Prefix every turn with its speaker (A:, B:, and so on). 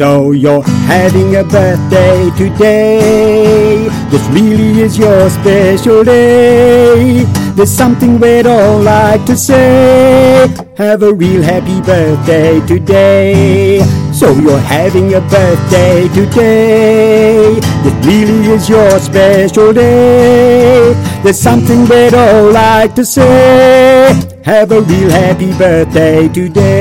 A: So you're having a birthday today. This really is your special day. There's something we'd all like to say. Have a real happy birthday today. So you're having a birthday today. This really is your special day. There's something we'd all like to say. Have a real happy birthday today.